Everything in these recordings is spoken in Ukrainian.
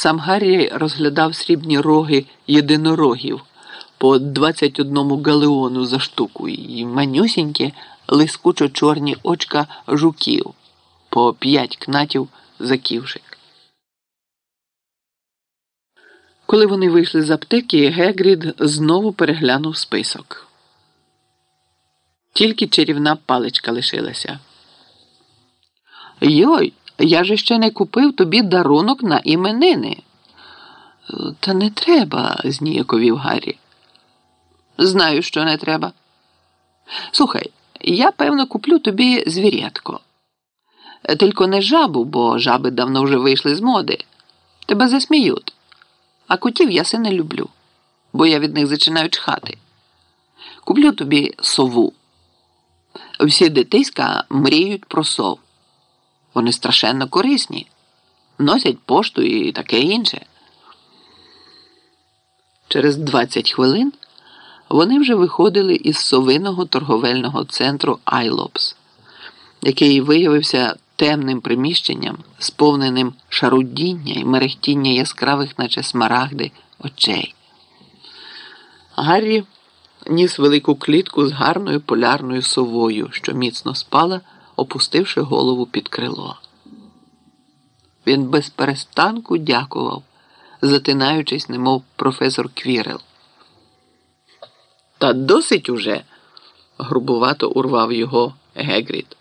Сам Гаррі розглядав срібні роги єдинорогів по 21 галеону за штуку і манюсінькі лискучо чорні очка жуків по 5 кнатів за ківшик. Коли вони вийшли з аптеки, Гегрід знову переглянув список. Тільки чарівна паличка лишилася. Йой, я же ще не купив тобі дарунок на іменини. Та не треба, зніяковів Гаррі. Знаю, що не треба. Слухай, я певно куплю тобі звірятко. Тільки не жабу, бо жаби давно вже вийшли з моди. Тебе засміють. А котів я се не люблю, бо я від них зачинаю чхати. Куплю тобі сову. Всі дитиська мріють про сов. Вони страшенно корисні, носять пошту і таке інше. Через 20 хвилин вони вже виходили із совиного торговельного центру Айлопс, який виявився темним приміщенням, сповненим шарудіння і мерехтіння яскравих, наче смарагди, очей. Гаррі ніс велику клітку з гарною полярною совою, що міцно спала, опустивши голову під крило. Він без перестанку дякував, затинаючись, немов професор Квірел. Та досить уже, грубувато урвав його Гегрід.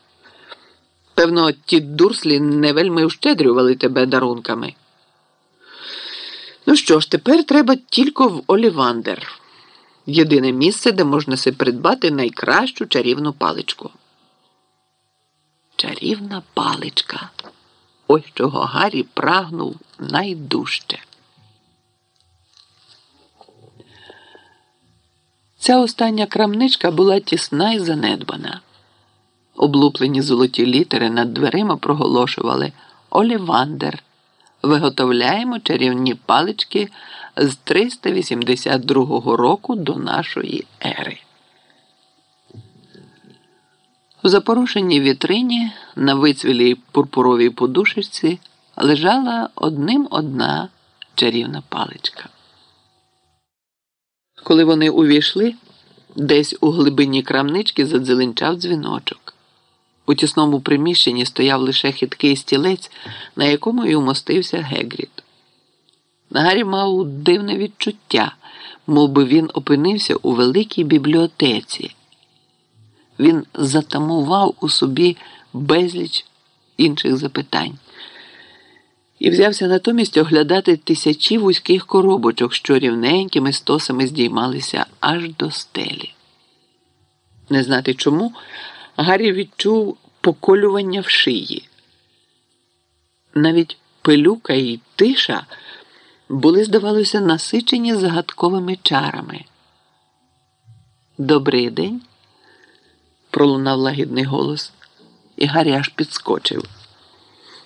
Певно, ті дурслі не вельми вщедрювали тебе дарунками. Ну що ж, тепер треба тільки в Олівандер. Єдине місце, де можна си придбати найкращу чарівну паличку. Чарівна паличка. Ось чого Гаррі прагнув найдужче. Ця остання крамничка була тісна і занедбана. Облуплені золоті літери над дверима проголошували Олівандер. Виготовляємо чарівні палички з 382 року до нашої ери. У запорошеній вітрині на вицвілій пурпуровій подушечці лежала одним одна чарівна паличка. Коли вони увійшли, десь у глибині крамнички задзеленчав дзвіночок. У тісному приміщенні стояв лише хиткий стілець, на якому й умостився Гегрід. Гаррі мав дивне відчуття, мов би він опинився у великій бібліотеці. Він затамував у собі безліч інших запитань і взявся натомість оглядати тисячі вузьких коробочок, що рівненькими стосами здіймалися аж до стелі. Не знати чому, Гаррі відчув поколювання в шиї. Навіть пилюка і тиша були, здавалося, насичені загадковими чарами. Добрий день, пролунав лагідний голос, і Гаррі аж підскочив.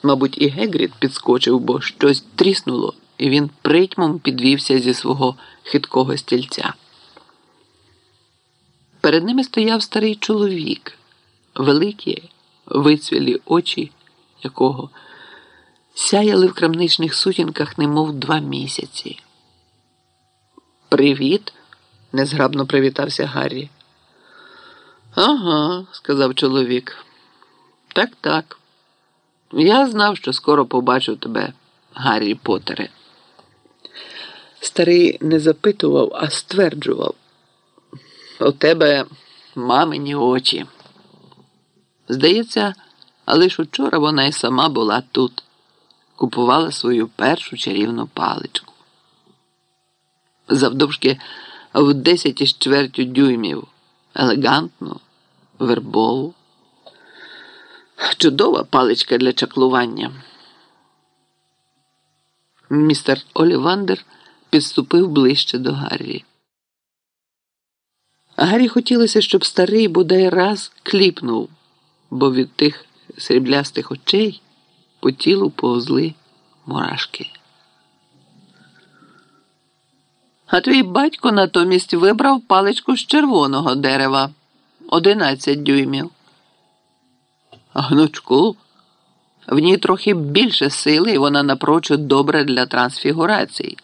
Мабуть, і Гегрід підскочив, бо щось тріснуло, і він притьмом підвівся зі свого хиткого стільця. Перед ними стояв старий чоловік, великі вицвілі очі якого сяяли в крамничних сутінках, немов два місяці. Привіт, незграбно привітався Гаррі. Ага, сказав чоловік. Так, так. Я знав, що скоро побачу тебе, Гаррі Поттере. Старий не запитував, а стверджував. У тебе мамині очі. Здається, але ж учора вона й сама була тут, купувала свою першу чарівну паличку. Завдовжки в десять із чвертю дюймів, елегантну, вербову. Чудова паличка для чаклування. Містер Олівандер підступив ближче до Гаррі. Гаррі хотілося, щоб старий бодай раз кліпнув, бо від тих сріблястих очей по тілу повзли мурашки. А твій батько натомість вибрав паличку з червоного дерева одинадцять дюймів. Гнучку, В ній трохи більше сили, і вона напрочуд добра для трансфігурацій.